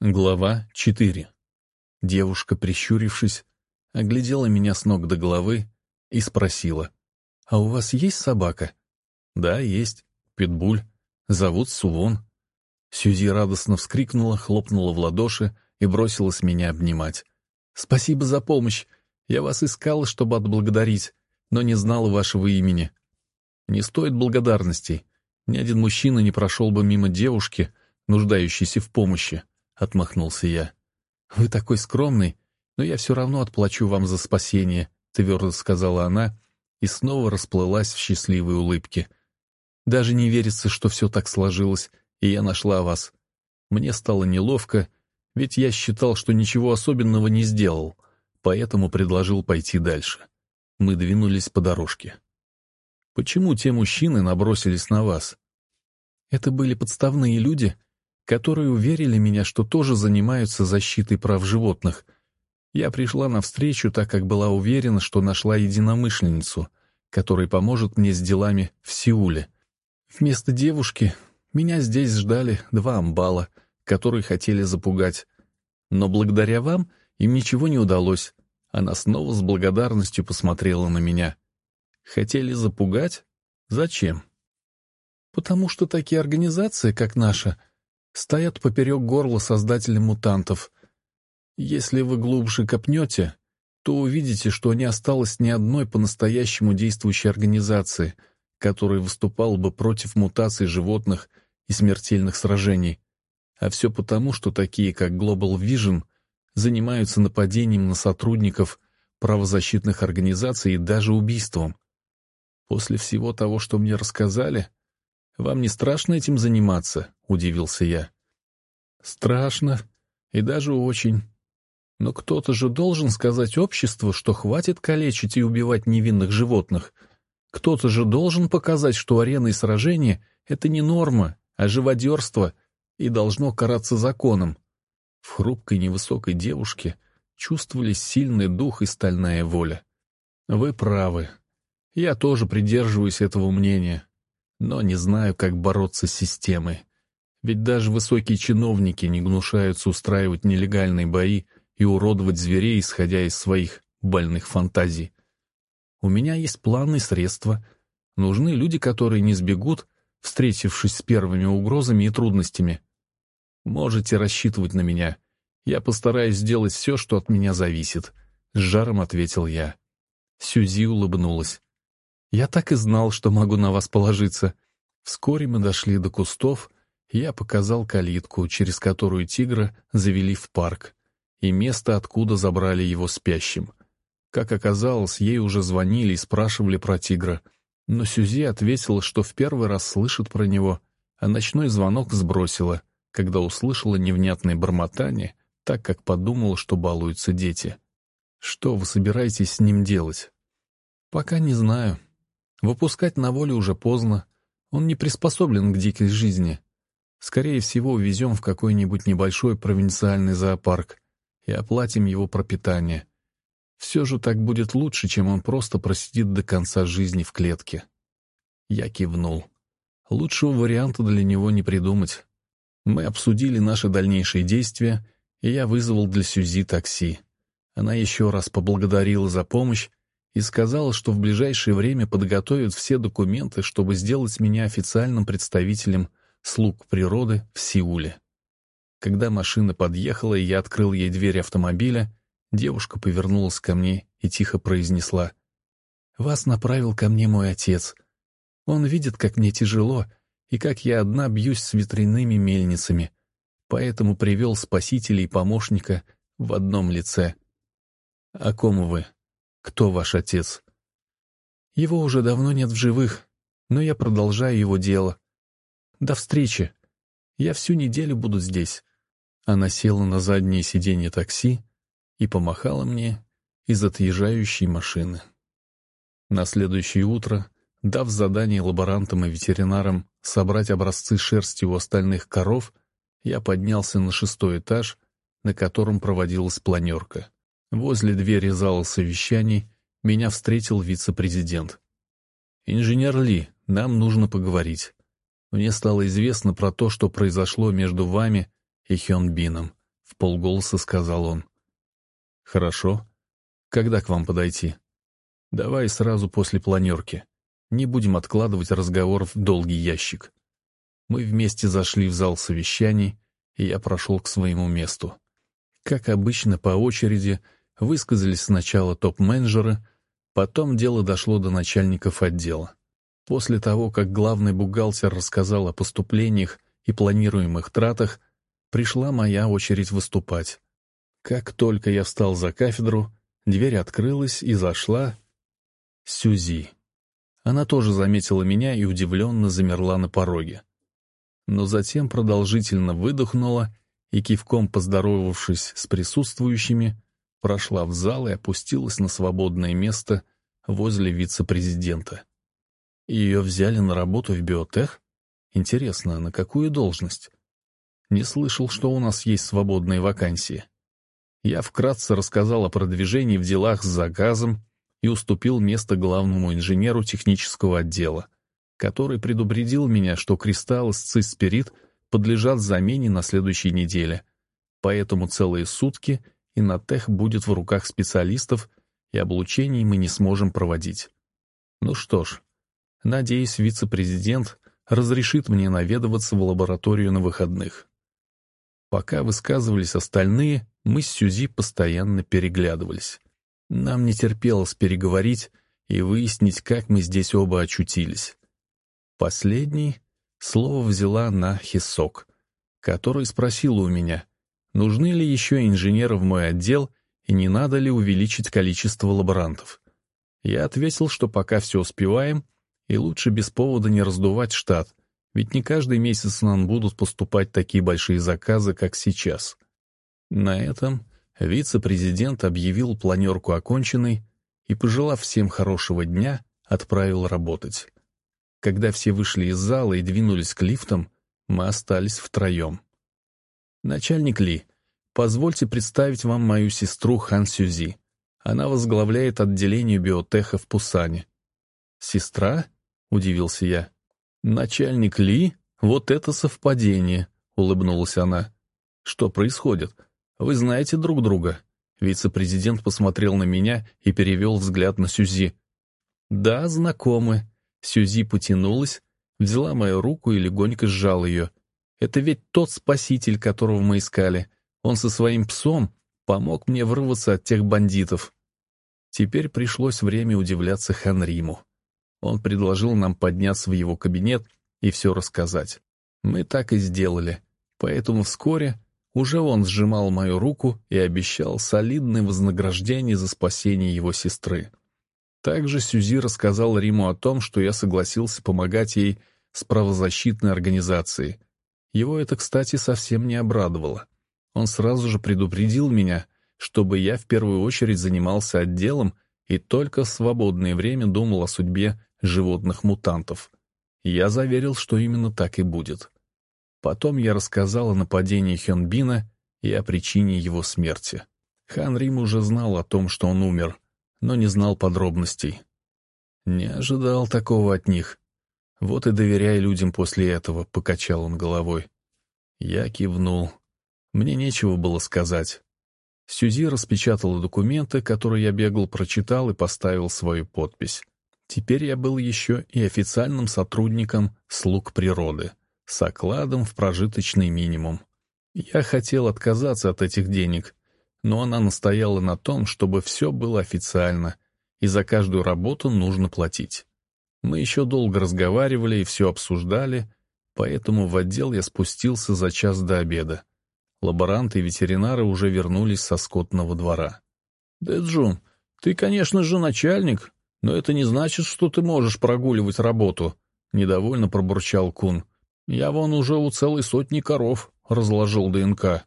Глава 4. Девушка, прищурившись, оглядела меня с ног до головы и спросила. «А у вас есть собака?» «Да, есть. Питбуль. Зовут Сувон». Сюзи радостно вскрикнула, хлопнула в ладоши и бросилась меня обнимать. «Спасибо за помощь. Я вас искала, чтобы отблагодарить, но не знала вашего имени». «Не стоит благодарностей. Ни один мужчина не прошел бы мимо девушки, нуждающейся в помощи», — отмахнулся я. «Вы такой скромный, но я все равно отплачу вам за спасение», — твердо сказала она и снова расплылась в счастливой улыбке. «Даже не верится, что все так сложилось, и я нашла вас. Мне стало неловко, ведь я считал, что ничего особенного не сделал, поэтому предложил пойти дальше. Мы двинулись по дорожке. Почему те мужчины набросились на вас? Это были подставные люди, которые уверили меня, что тоже занимаются защитой прав животных. Я пришла навстречу, так как была уверена, что нашла единомышленницу, которая поможет мне с делами в Сеуле. Вместо девушки меня здесь ждали два амбала, которые хотели запугать. Но благодаря вам им ничего не удалось. Она снова с благодарностью посмотрела на меня. Хотели запугать? Зачем? Потому что такие организации, как наша, стоят поперек горла создателям мутантов. Если вы глубже копнете, то увидите, что не осталось ни одной по-настоящему действующей организации, которая выступала бы против мутаций животных и смертельных сражений. А все потому, что такие, как Global Vision, занимаются нападением на сотрудников правозащитных организаций и даже убийством. После всего того, что мне рассказали, «Вам не страшно этим заниматься?» — удивился я. «Страшно. И даже очень. Но кто-то же должен сказать обществу, что хватит калечить и убивать невинных животных. Кто-то же должен показать, что арены и сражения — это не норма, а живодерство и должно караться законом». В хрупкой невысокой девушке чувствовались сильный дух и стальная воля. «Вы правы. Я тоже придерживаюсь этого мнения но не знаю, как бороться с системой. Ведь даже высокие чиновники не гнушаются устраивать нелегальные бои и уродовать зверей, исходя из своих больных фантазий. У меня есть планы и средства. Нужны люди, которые не сбегут, встретившись с первыми угрозами и трудностями. Можете рассчитывать на меня. Я постараюсь сделать все, что от меня зависит», — с жаром ответил я. Сюзи улыбнулась. Я так и знал, что могу на вас положиться. Вскоре мы дошли до кустов, я показал калитку, через которую тигра завели в парк, и место, откуда забрали его спящим. Как оказалось, ей уже звонили и спрашивали про тигра, но Сюзи ответила, что в первый раз слышит про него, а ночной звонок сбросила, когда услышала невнятное бормотание, так как подумала, что балуются дети. «Что вы собираетесь с ним делать?» «Пока не знаю», Выпускать на волю уже поздно. Он не приспособлен к дикой жизни. Скорее всего, увезем в какой-нибудь небольшой провинциальный зоопарк и оплатим его пропитание. Все же так будет лучше, чем он просто просидит до конца жизни в клетке. Я кивнул. Лучшего варианта для него не придумать. Мы обсудили наши дальнейшие действия, и я вызвал для Сюзи такси. Она еще раз поблагодарила за помощь и сказала, что в ближайшее время подготовит все документы, чтобы сделать меня официальным представителем слуг природы в Сеуле. Когда машина подъехала, и я открыл ей дверь автомобиля, девушка повернулась ко мне и тихо произнесла. «Вас направил ко мне мой отец. Он видит, как мне тяжело, и как я одна бьюсь с ветряными мельницами, поэтому привел спасителя и помощника в одном лице. О ком вы?» «Кто ваш отец?» «Его уже давно нет в живых, но я продолжаю его дело. До встречи. Я всю неделю буду здесь». Она села на заднее сиденье такси и помахала мне из отъезжающей машины. На следующее утро, дав задание лаборантам и ветеринарам собрать образцы шерсти у остальных коров, я поднялся на шестой этаж, на котором проводилась планерка. Возле двери зала совещаний меня встретил вице-президент. «Инженер Ли, нам нужно поговорить. Мне стало известно про то, что произошло между вами и Хён Бином. в полголоса сказал он. «Хорошо. Когда к вам подойти?» «Давай сразу после планерки. Не будем откладывать разговор в долгий ящик». Мы вместе зашли в зал совещаний, и я прошел к своему месту. Как обычно, по очереди высказались сначала топ-менеджеры, потом дело дошло до начальников отдела. После того, как главный бухгалтер рассказал о поступлениях и планируемых тратах, пришла моя очередь выступать. Как только я встал за кафедру, дверь открылась и зашла Сюзи. Она тоже заметила меня и удивленно замерла на пороге. Но затем продолжительно выдохнула и, кивком поздоровавшись с присутствующими, прошла в зал и опустилась на свободное место возле вице-президента. Ее взяли на работу в биотех? Интересно, на какую должность? Не слышал, что у нас есть свободные вакансии. Я вкратце рассказал о продвижении в делах с заказом и уступил место главному инженеру технического отдела, который предупредил меня, что кристаллы с цисспирит подлежат замене на следующей неделе, поэтому целые сутки Инотех будет в руках специалистов, и облучений мы не сможем проводить. Ну что ж, надеюсь, вице-президент разрешит мне наведываться в лабораторию на выходных. Пока высказывались остальные, мы с Сюзи постоянно переглядывались. Нам не терпелось переговорить и выяснить, как мы здесь оба очутились. Последний слово взяла на Хисок, который спросила у меня, нужны ли еще инженеры в мой отдел и не надо ли увеличить количество лаборантов. Я ответил, что пока все успеваем, и лучше без повода не раздувать штат, ведь не каждый месяц нам будут поступать такие большие заказы, как сейчас. На этом вице-президент объявил планерку оконченной и, пожелав всем хорошего дня, отправил работать. Когда все вышли из зала и двинулись к лифтам, мы остались втроем. «Начальник Ли, позвольте представить вам мою сестру Хан Сюзи. Она возглавляет отделение биотеха в Пусане». «Сестра?» — удивился я. «Начальник Ли? Вот это совпадение!» — улыбнулась она. «Что происходит? Вы знаете друг друга?» Вице-президент посмотрел на меня и перевел взгляд на Сюзи. «Да, знакомы». Сюзи потянулась, взяла мою руку и легонько сжал ее. «Это ведь тот спаситель, которого мы искали. Он со своим псом помог мне вырваться от тех бандитов». Теперь пришлось время удивляться Ханриму. Он предложил нам подняться в его кабинет и все рассказать. Мы так и сделали. Поэтому вскоре уже он сжимал мою руку и обещал солидное вознаграждение за спасение его сестры. Также Сюзи рассказал Риму о том, что я согласился помогать ей с правозащитной организацией. Его это, кстати, совсем не обрадовало. Он сразу же предупредил меня, чтобы я в первую очередь занимался отделом и только в свободное время думал о судьбе животных-мутантов. Я заверил, что именно так и будет. Потом я рассказал о нападении Хёнбина и о причине его смерти. Хан Рим уже знал о том, что он умер, но не знал подробностей. Не ожидал такого от них. Вот и доверяй людям после этого, — покачал он головой. Я кивнул. Мне нечего было сказать. Сюзи распечатала документы, которые я бегал, прочитал и поставил свою подпись. Теперь я был еще и официальным сотрудником «Слуг природы» с окладом в прожиточный минимум. Я хотел отказаться от этих денег, но она настояла на том, чтобы все было официально, и за каждую работу нужно платить. Мы еще долго разговаривали и все обсуждали, поэтому в отдел я спустился за час до обеда. Лаборанты и ветеринары уже вернулись со скотного двора. «Дэджун, ты, конечно же, начальник, но это не значит, что ты можешь прогуливать работу», — недовольно пробурчал Кун. «Я вон уже у целой сотни коров разложил ДНК».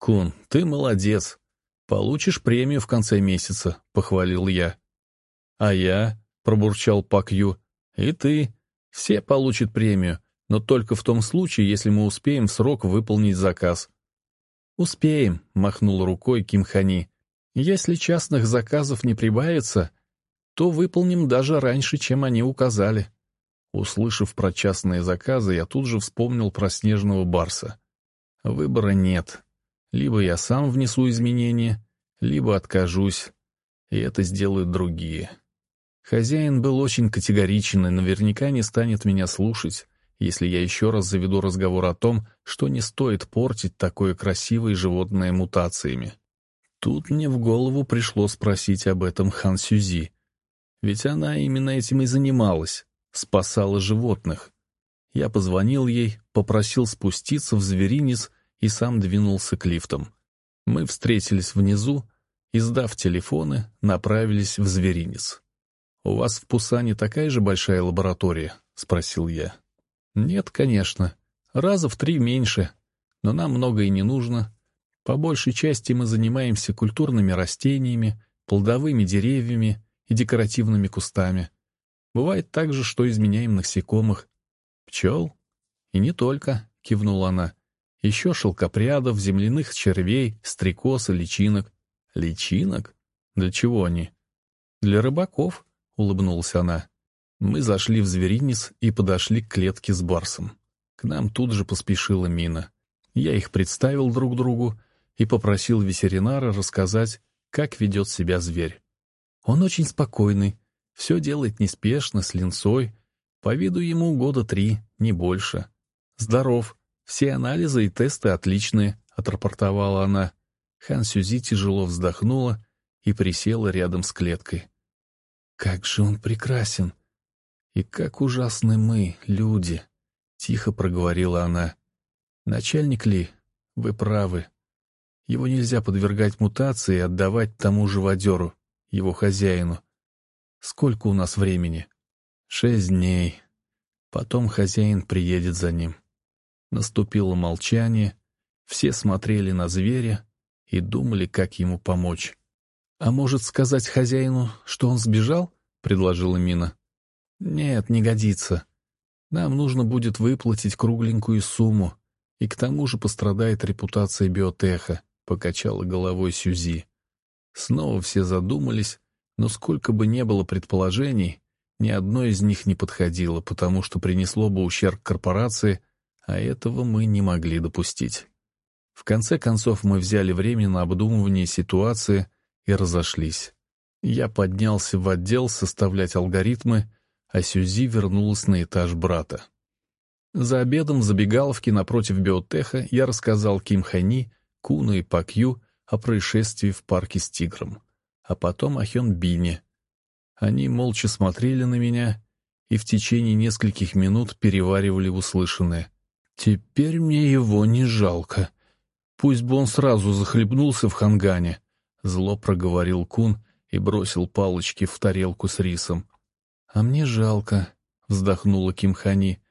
«Кун, ты молодец. Получишь премию в конце месяца», — похвалил я. «А я?» — пробурчал Пак Ю. «И ты. Все получат премию, но только в том случае, если мы успеем в срок выполнить заказ». «Успеем», — махнул рукой Ким Хани. «Если частных заказов не прибавится, то выполним даже раньше, чем они указали. Услышав про частные заказы, я тут же вспомнил про снежного барса. Выбора нет. Либо я сам внесу изменения, либо откажусь, и это сделают другие. Хозяин был очень категоричен и наверняка не станет меня слушать, если я еще раз заведу разговор о том, что не стоит портить такое красивое животное мутациями. Тут мне в голову пришло спросить об этом Хан Сюзи. Ведь она именно этим и занималась, спасала животных. Я позвонил ей, попросил спуститься в зверинец и сам двинулся к лифтам. Мы встретились внизу и, сдав телефоны, направились в зверинец. «У вас в Пусане такая же большая лаборатория?» — спросил я. «Нет, конечно. Раза в три меньше. Но нам много и не нужно. По большей части мы занимаемся культурными растениями, плодовыми деревьями и декоративными кустами. Бывает также, что изменяем насекомых. Пчел? И не только, кивнула она. Еще шелкопрядов, земляных червей, стрекоз и личинок. Личинок? Для чего они? Для рыбаков, улыбнулась она. Мы зашли в зверинец и подошли к клетке с барсом. К нам тут же поспешила Мина. Я их представил друг другу и попросил ветеринара рассказать, как ведет себя зверь. Он очень спокойный, все делает неспешно, с линцой. По виду ему года три, не больше. Здоров, все анализы и тесты отличные, отрапортовала она. Хан Сюзи тяжело вздохнула и присела рядом с клеткой. Как же он прекрасен! И как ужасны мы, люди! Тихо проговорила она. Начальник Ли, вы правы. Его нельзя подвергать мутации и отдавать тому живодеру, его хозяину. Сколько у нас времени? Шесть дней. Потом хозяин приедет за ним. Наступило молчание. Все смотрели на зверя и думали, как ему помочь. «А может сказать хозяину, что он сбежал?» — предложила Мина. «Нет, не годится. Нам нужно будет выплатить кругленькую сумму, и к тому же пострадает репутация биотеха», — покачала головой Сюзи. Снова все задумались, но сколько бы ни было предположений, ни одно из них не подходило, потому что принесло бы ущерб корпорации, а этого мы не могли допустить. В конце концов мы взяли время на обдумывание ситуации и разошлись. Я поднялся в отдел составлять алгоритмы, а Сюзи вернулась на этаж брата. За обедом в забегаловке напротив биотеха я рассказал Ким Хани, Куну и Пакью о происшествии в парке с тигром а потом о Хён Бине. Они молча смотрели на меня и в течение нескольких минут переваривали услышанное. «Теперь мне его не жалко. Пусть бы он сразу захлебнулся в хангане», — зло проговорил Кун и бросил палочки в тарелку с рисом. «А мне жалко», — вздохнула Кимхани.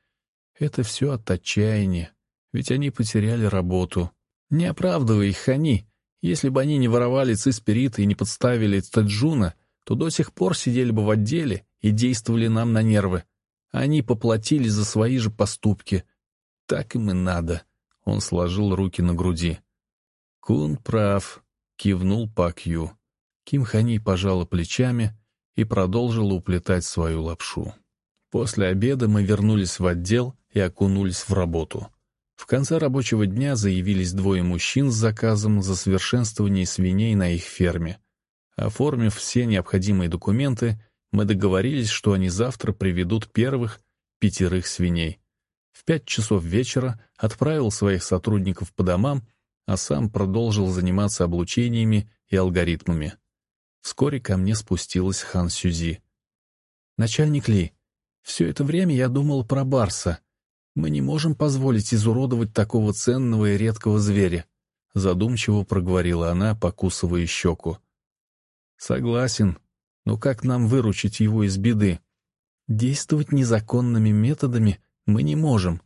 «Это все от отчаяния, ведь они потеряли работу». «Не оправдывай их, Хани», если бы они не воровали цисперит и не подставили Таджуна, то до сих пор сидели бы в отделе и действовали нам на нервы. Они поплатились за свои же поступки. Так им и надо. Он сложил руки на груди. Кун прав, кивнул Пак Ю. Ким Хани пожала плечами и продолжила уплетать свою лапшу. После обеда мы вернулись в отдел и окунулись в работу. В конце рабочего дня заявились двое мужчин с заказом за совершенствование свиней на их ферме. Оформив все необходимые документы, мы договорились, что они завтра приведут первых пятерых свиней. В пять часов вечера отправил своих сотрудников по домам, а сам продолжил заниматься облучениями и алгоритмами. Вскоре ко мне спустилась Хан Сюзи. «Начальник Ли, все это время я думал про Барса», мы не можем позволить изуродовать такого ценного и редкого зверя», — задумчиво проговорила она, покусывая щеку. «Согласен. Но как нам выручить его из беды? Действовать незаконными методами мы не можем.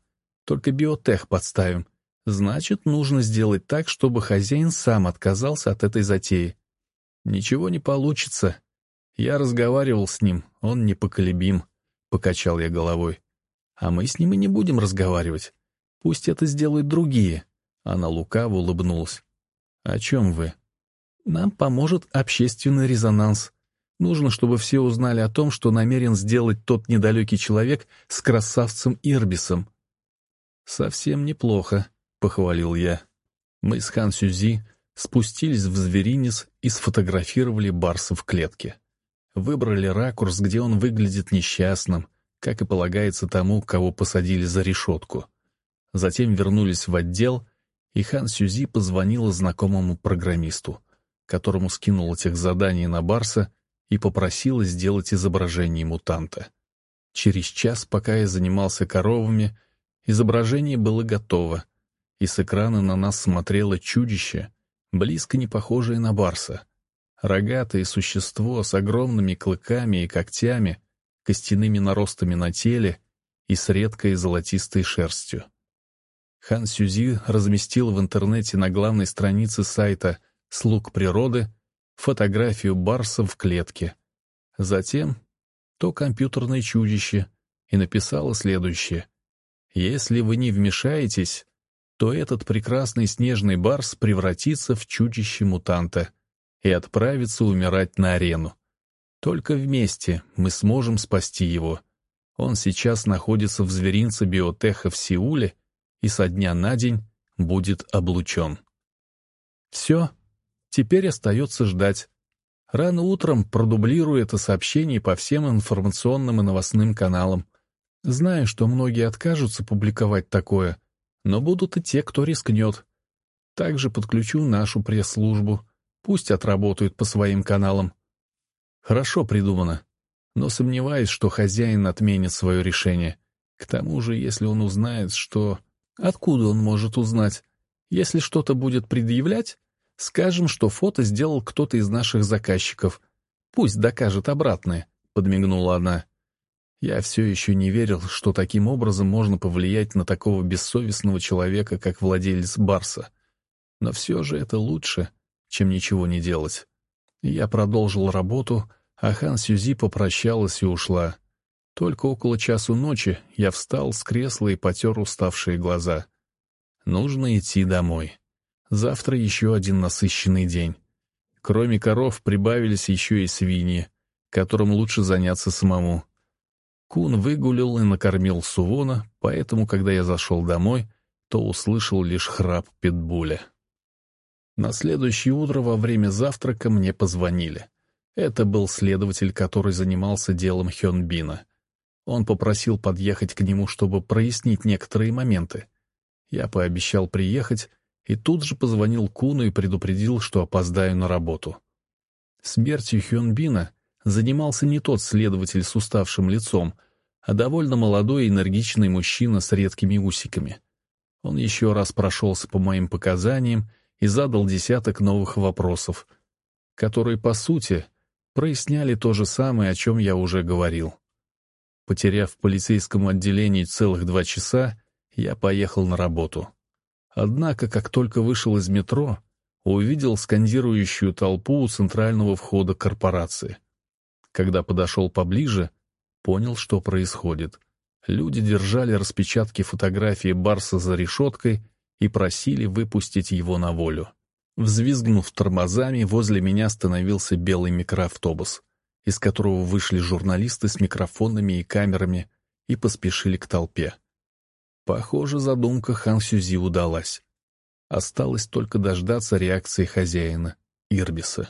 Только биотех подставим. Значит, нужно сделать так, чтобы хозяин сам отказался от этой затеи. Ничего не получится. Я разговаривал с ним, он непоколебим», — покачал я головой. А мы с ним и не будем разговаривать. Пусть это сделают другие. Она лукаво улыбнулась. О чем вы? Нам поможет общественный резонанс. Нужно, чтобы все узнали о том, что намерен сделать тот недалекий человек с красавцем Ирбисом. Совсем неплохо, похвалил я. Мы с Хан Сюзи спустились в зверинец и сфотографировали Барса в клетке. Выбрали ракурс, где он выглядит несчастным, как и полагается тому, кого посадили за решетку. Затем вернулись в отдел, и Хан Сюзи позвонила знакомому программисту, которому скинул этих заданий на Барса и попросила сделать изображение мутанта. Через час, пока я занимался коровами, изображение было готово, и с экрана на нас смотрело чудище, близко не похожее на Барса. Рогатое существо с огромными клыками и когтями, костяными наростами на теле и с редкой золотистой шерстью. Хан Сюзи разместил в интернете на главной странице сайта «Слуг природы» фотографию барса в клетке. Затем то компьютерное чудище и написала следующее. «Если вы не вмешаетесь, то этот прекрасный снежный барс превратится в чудище-мутанта и отправится умирать на арену. Только вместе мы сможем спасти его. Он сейчас находится в зверинце биотеха в Сеуле и со дня на день будет облучен. Все, теперь остается ждать. Рано утром продублирую это сообщение по всем информационным и новостным каналам. Знаю, что многие откажутся публиковать такое, но будут и те, кто рискнет. Также подключу нашу пресс-службу. Пусть отработают по своим каналам. Хорошо придумано, но сомневаюсь, что хозяин отменит свое решение. К тому же, если он узнает, что... Откуда он может узнать? Если что-то будет предъявлять, скажем, что фото сделал кто-то из наших заказчиков. Пусть докажет обратное, — подмигнула она. Я все еще не верил, что таким образом можно повлиять на такого бессовестного человека, как владелец Барса. Но все же это лучше, чем ничего не делать. Я продолжил работу, а Хан Сюзи попрощалась и ушла. Только около часу ночи я встал с кресла и потер уставшие глаза. Нужно идти домой. Завтра еще один насыщенный день. Кроме коров прибавились еще и свиньи, которым лучше заняться самому. Кун выгулил и накормил Сувона, поэтому, когда я зашел домой, то услышал лишь храп питбуля. На следующее утро во время завтрака мне позвонили. Это был следователь, который занимался делом Хёнбина. Он попросил подъехать к нему, чтобы прояснить некоторые моменты. Я пообещал приехать, и тут же позвонил Куну и предупредил, что опоздаю на работу. Смертью Хёнбина занимался не тот следователь с уставшим лицом, а довольно молодой и энергичный мужчина с редкими усиками. Он еще раз прошелся по моим показаниям и задал десяток новых вопросов, которые, по сути, проясняли то же самое, о чем я уже говорил. Потеряв в полицейском отделении целых два часа, я поехал на работу. Однако, как только вышел из метро, увидел скандирующую толпу у центрального входа корпорации. Когда подошел поближе, понял, что происходит. Люди держали распечатки фотографии Барса за решеткой и просили выпустить его на волю. Взвизгнув тормозами, возле меня остановился белый микроавтобус, из которого вышли журналисты с микрофонами и камерами и поспешили к толпе. Похоже, задумка Хан Сюзи удалась. Осталось только дождаться реакции хозяина, Ирбиса.